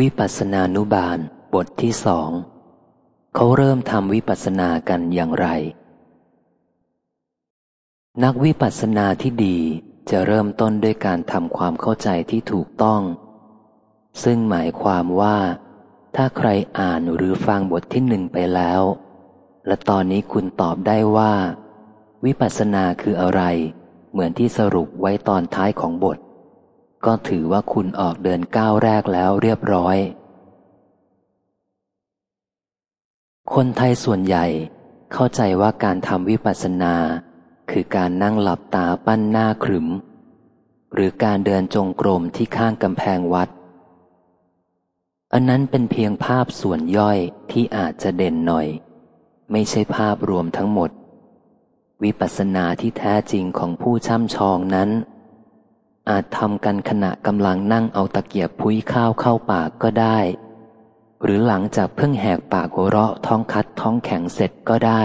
วิปัสสนานุบาล บทที่สองเขาเริ่มทำวิปัสสนากันอย่างไร นักวิปัสสนาที่ดีจะเริ่มต้นด้วยการทำความเข้าใจที่ถูกต้อง ซึ่งหมายความว่า ถ้าใครอ่านหรือฟังบทที่หนึ่งไปแล้ว และตอนนี้คุณตอบได้ว่า วิปัสสนาคืออะไร เหมือนที่สรุปไว้ตอนท้ายของบท ก็ถือว่าคุณออกเดินก้าวแรกแล้วเรียบร้อย คนไทยส่วนใหญ่เข้าใจว่าการทำวิปัสสนา คือการนั่งหลับตาปั้นหน้าขรึม หรือการเดินจงกรมที่ข้างกำแพงวัด อันนั้นเป็นเพียงภาพส่วนย่อยที่อาจจะเด่นหน่อย ไม่ใช่ภาพรวมทั้งหมด วิปัสสนาที่แท้จริงของผู้ช่ำชองนั้น อาจทำกันขณะกำลังนั่งเอาตะเกียบพุ้ยข้าวเข้าปากก็ได้ หรือหลังจากเพิ่งแหกปากหัวเราะท้องคัดท้องแข็งเสร็จก็ได้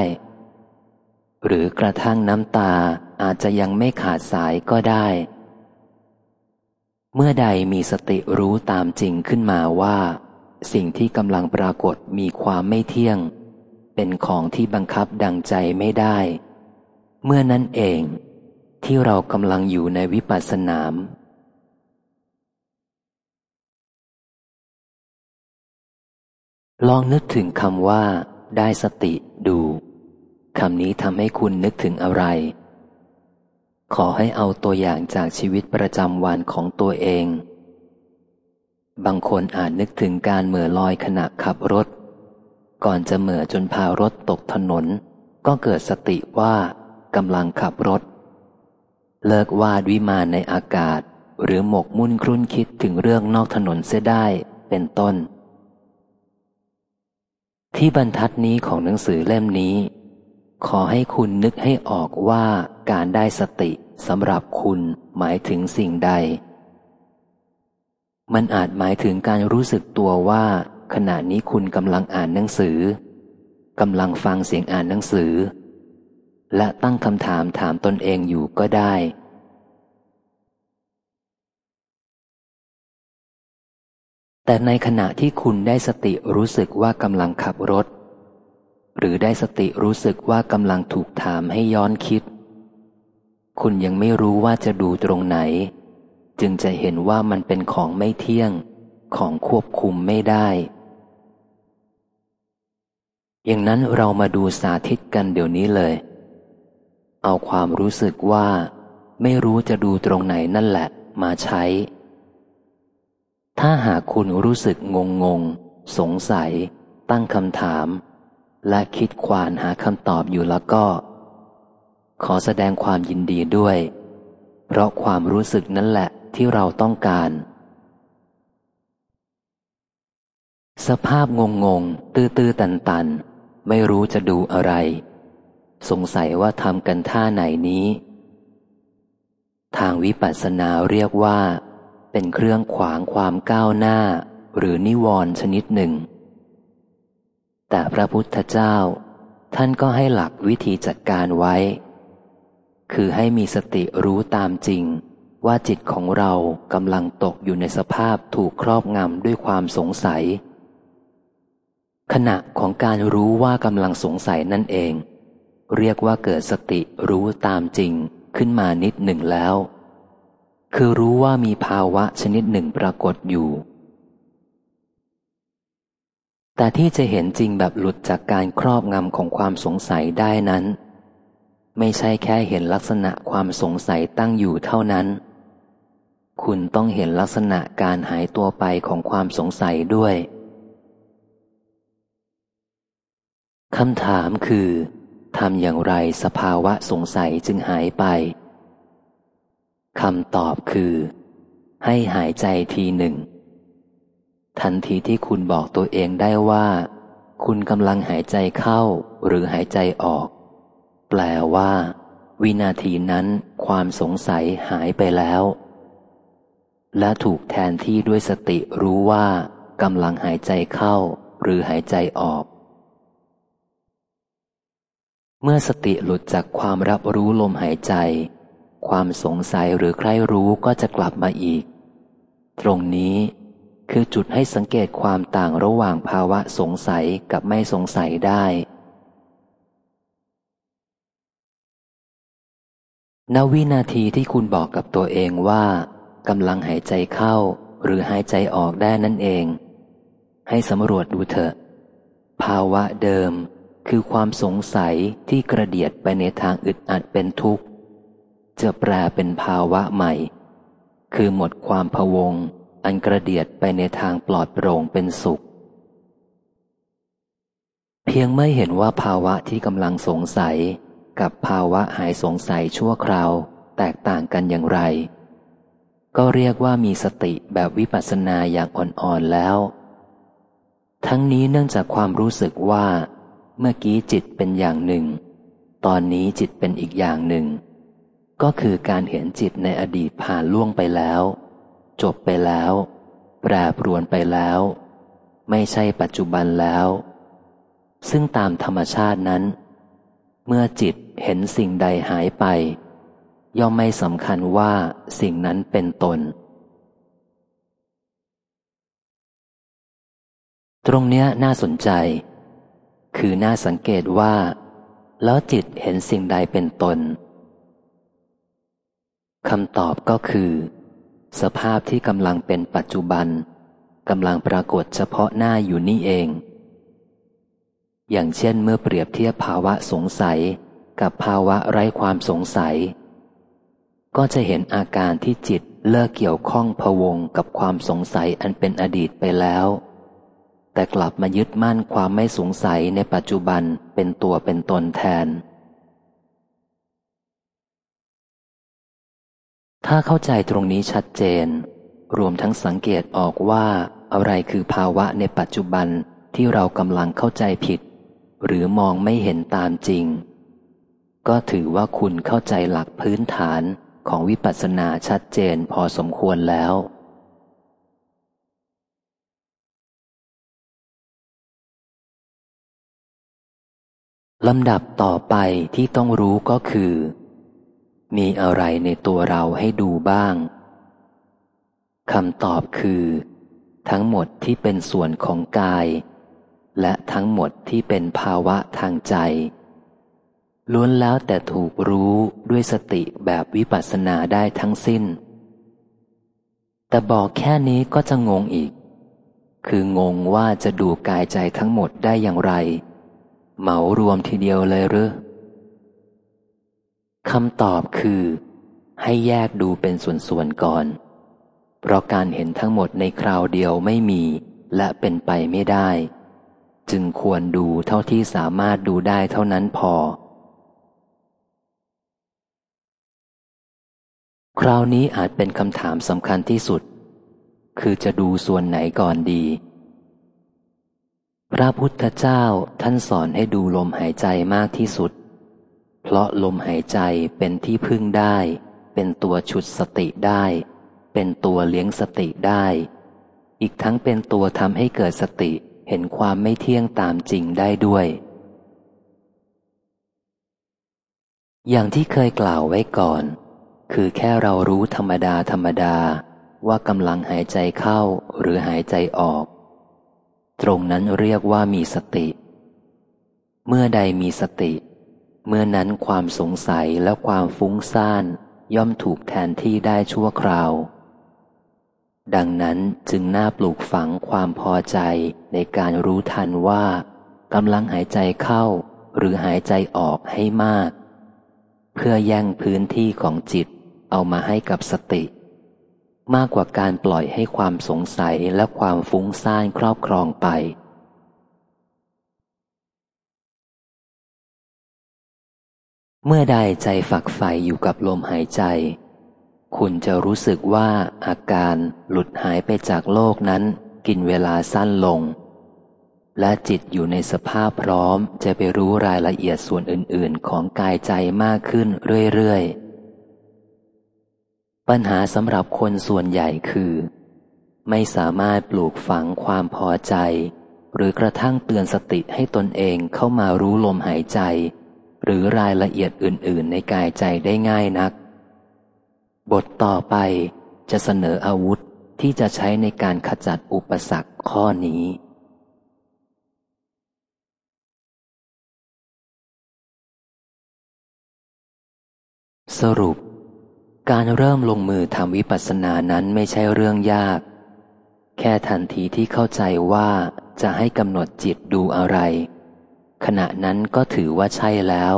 หรือกระทั่งน้ำตาอาจจะยังไม่ขาดสายก็ได้ เมื่อใดมีสติรู้ตามจริงขึ้นมาว่า สิ่งที่กำลังปรากฏมีความไม่เที่ยง เป็นของที่บังคับดังใจไม่ได้ เมื่อนั้นเอง ที่เรากำลังอยู่ในวิปัสสนามลองนึกถึงคำว่า ได้สติดูคำนี้ทำให้คุณนึกถึงอะไร ขอให้เอาตัวอย่างจากชีวิตประจำวันของตัวเอง บางคนอาจนึกถึงการเหม่อลอยขณะขับรถ ก่อนจะเหม่อจนพารถตกถนน ก็เกิดสติว่ากำลังขับรถ เลิกวาดวิมานในอากาศ หรือหมกมุ่นครุ่นคิดถึงเรื่องนอกถนนเสียได้เป็นต้น ที่บรรทัดนี้ของหนังสือเล่มนี้ ขอให้คุณนึกให้ออกว่าการได้สติสำหรับคุณหมายถึงสิ่งใด มันอาจหมายถึงการรู้สึกตัวว่า ขณะนี้คุณกำลังอ่านหนังสือกำลังฟังเสียงอ่านหนังสือ และตั้งคำถามถามตนเองอยู่ก็ได้ แต่ในขณะที่คุณได้สติรู้สึกว่ากำลังขับรถ หรือได้สติรู้สึกว่ากำลังถูกถามให้ย้อนคิด คุณยังไม่รู้ว่าจะดูตรงไหน จึงจะเห็นว่ามันเป็นของไม่เที่ยง ของควบคุมไม่ได้ อย่างนั้นเรามาดูสาธิตกันเดี๋ยวนี้เลย เอาความรู้สึกว่า ไม่รู้จะดูตรงไหนนั่นแหละมาใช้ ถ้าหากคุณรู้สึกงงงงสงสัย ตั้งคำถาม และคิดควานหาคำตอบอยู่แล้วก็ ขอแสดงความยินดีด้วย เพราะความรู้สึกนั่นแหละที่เราต้องการ สภาพงงง ตื้อตื้อตันตัน ไม่รู้จะดูอะไร สงสัยว่าทำกันท่าไหนนี้ ทางวิปัสสนาเรียกว่า เป็นเครื่องขวางความก้าวหน้า หรือนิวรณ์ชนิดหนึ่ง แต่พระพุทธเจ้า ท่านก็ให้หลักวิธีจัดการไว้ คือให้มีสติรู้ตามจริง ว่าจิตของเรากำลังตกอยู่ในสภาพถูกครอบงำด้วยความสงสัย ขณะของการรู้ว่ากำลังสงสัยนั่นเอง เรียกว่าเกิดสติรู้ตามจริงขึ้นมานิดหนึ่งแล้ว คือรู้ว่ามีภาวะชนิดหนึ่งปรากฏอยู่ แต่ที่จะเห็นจริงแบบหลุดจากการครอบงำของความสงสัยได้นั้น ไม่ใช่แค่เห็นลักษณะความสงสัยตั้งอยู่เท่านั้น คุณต้องเห็นลักษณะการหายตัวไปของความสงสัยด้วยคำถามคือ ทำอย่างไรสภาวะสงสัยจึงหายไปคำตอบคือ ให้หายใจทีหนึ่ง ทันทีที่คุณบอกตัวเองได้ว่า คุณกำลังหายใจเข้าหรือหายใจออก แปลว่า วินาทีนั้นความสงสัยหายไปแล้ว และถูกแทนที่ด้วยสติรู้ว่ากำลังหายใจเข้าหรือหายใจออก เมื่อสติหลุดจากความรับรู้ลมหายใจ ความสงสัยหรือใครรู้ก็จะกลับมาอีก ตรงนี้คือจุดให้สังเกตความต่างระหว่างภาวะสงสัยกับไม่สงสัยได้ ณ วินาทีที่คุณบอกกับตัวเองว่ากำลังหายใจเข้าหรือหายใจออกได้นั่นเอง ให้สำรวจดูเถอะ ภาวะเดิม คือความสงสัยที่กระเดียดไปในทางอึดอัดเป็นทุกข์ จะแปลเป็นภาวะใหม่ คือหมดความพวง อันกระเดียดไปในทางปลอดโปร่งเป็นสุข เพียงไม่เห็นว่าภาวะที่กำลังสงสัย กับภาวะหายสงสัยชั่วคราว แตกต่างกันอย่างไร ก็เรียกว่ามีสติแบบวิปัสสนาอย่างอ่อนๆแล้ว ทั้งนี้เนื่องจากความรู้สึกว่า เมื่อกี้จิตเป็นอย่างหนึ่ง ตอนนี้จิตเป็นอีกอย่างหนึ่ง ก็คือการเห็นจิตในอดีตผ่านล่วงไปแล้ว จบไปแล้ว แปรปรวนไปแล้ว ไม่ใช่ปัจจุบันแล้ว ซึ่งตามธรรมชาตินั้น เมื่อจิตเห็นสิ่งใดหายไป ย่อมไม่สำคัญว่าสิ่งนั้นเป็นตน ตรงเนี้ยน่าสนใจ คือน่าสังเกตว่า แล้วจิตเห็นสิ่งใดเป็นตนคำตอบก็คือ สภาพที่กำลังเป็นปัจจุบันกำลังปรากฏเฉพาะหน้าอยู่นี่เอง อย่างเช่นเมื่อเปรียบเทียบภาวะสงสัยกับภาวะไร้ความสงสัย ก็จะเห็นอาการที่จิตเลิกเกี่ยวข้องพวงกับความสงสัยอันเป็นอดีตไปแล้ว แต่กลับมายึดมั่นความไม่สงสัยในปัจจุบันเป็นตัวเป็นตนแทน ถ้าเข้าใจตรงนี้ชัดเจน รวมทั้งสังเกตออกว่าอะไรคือภาวะในปัจจุบันที่เรากำลังเข้าใจผิด หรือมองไม่เห็นตามจริง ก็ถือว่าคุณเข้าใจหลักพื้นฐานของวิปัสสนาชัดเจนพอสมควรแล้ว ลำดับต่อไปที่ต้องรู้ก็คือ มีอะไรในตัวเราให้ดูบ้างคำตอบคือ ทั้งหมดที่เป็นส่วนของกาย และทั้งหมดที่เป็นภาวะทางใจ ล้วนแล้วแต่ถูกรู้ด้วยสติแบบวิปัสสนาได้ทั้งสิ้น แต่บอกแค่นี้ก็จะงงอีก คืองงว่าจะดูกายใจทั้งหมดได้อย่างไร เหมารวมทีเดียวเลยหรือคำตอบคือ ให้แยกดูเป็นส่วนๆก่อน เพราะการเห็นทั้งหมดในคราวเดียวไม่มี และเป็นไปไม่ได้ จึงควรดูเท่าที่สามารถดูได้เท่านั้นพอ คราวนี้อาจเป็นคำถามสำคัญที่สุด คือจะดูส่วนไหนก่อนดี พระพุทธเจ้าท่านสอนให้ดูลมหายใจมากที่สุด เพราะลมหายใจเป็นที่พึ่งได้ เป็นตัวฉุดสติได้ เป็นตัวเลี้ยงสติได้ อีกทั้งเป็นตัวทำให้เกิดสติเห็นความไม่เที่ยงตามจริงได้ด้วย อย่างที่เคยกล่าวไว้ก่อน คือแค่เรารู้ธรรมดาธรรมดาว่ากำลังหายใจเข้าหรือหายใจออก ตรงนั้นเรียกว่ามีสติ เมื่อใดมีสติ เมื่อนั้นความสงสัยและความฟุ้งซ่าน ย่อมถูกแทนที่ได้ชั่วคราว ดังนั้นจึงน่าปลูกฝังความพอใจในการรู้ทันว่ากำลังหายใจเข้า หรือหายใจออกให้มาก เพื่อแย่งพื้นที่ของจิตเอามาให้กับสติ มากกว่าการปล่อยให้ความสงสัยและความฟุ้งซ่านครอบครองไป เมื่อใดใจฝักใฝ่อยู่กับลมหายใจ คุณจะรู้สึกว่าอาการหลุดหายไปจากโลกนั้น กินเวลาสั้นลง และจิตอยู่ในสภาพพร้อมจะไปรู้รายละเอียดส่วนอื่น ๆ ของกายใจมากขึ้นเรื่อย ๆ ปัญหาสำหรับคนส่วนใหญ่คือ ไม่สามารถปลูกฝังความพอใจ หรือกระทั่งเตือนสติให้ตนเองเข้ามารู้ลมหายใจ หรือรายละเอียดอื่น ๆ ในกายใจได้ง่ายนัก บทต่อไปจะเสนออาวุธที่จะใช้ในการขจัดอุปสรรคข้อนี้สรุป การเริ่มลงมือทำวิปัสสนานั้นไม่ใช่เรื่องยาก แค่ทันทีที่เข้าใจว่าจะให้กำหนดจิตดูอะไร ขณะนั้นก็ถือว่าใช่แล้ว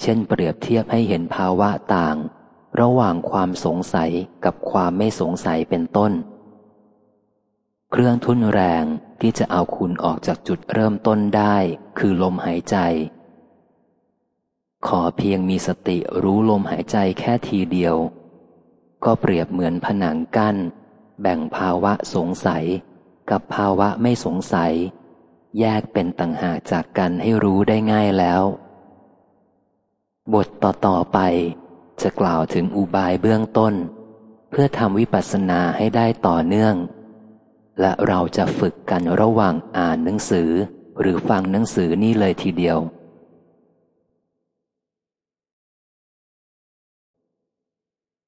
เช่นเปรียบเทียบให้เห็นภาวะต่าง ระหว่างความสงสัยกับความไม่สงสัยเป็นต้น เครื่องทุนแรงที่จะเอาคุณออกจากจุดเริ่มต้นได้ คือลมหายใจ ขอเพียงมีสติรู้ลมหายใจแค่ทีเดียว ก็เปรียบเหมือนผนังกั้น แบ่งภาวะสงสัย กับภาวะไม่สงสัย แยกเป็นต่างหากจากกันให้รู้ได้ง่ายแล้ว บทต่อๆไป จะกล่าวถึงอุบายเบื้องต้น เพื่อทำวิปัสสนาให้ได้ต่อเนื่อง และเราจะฝึกกันระหว่างอ่านหนังสือ หรือฟังหนังสือนี่เลยทีเดียว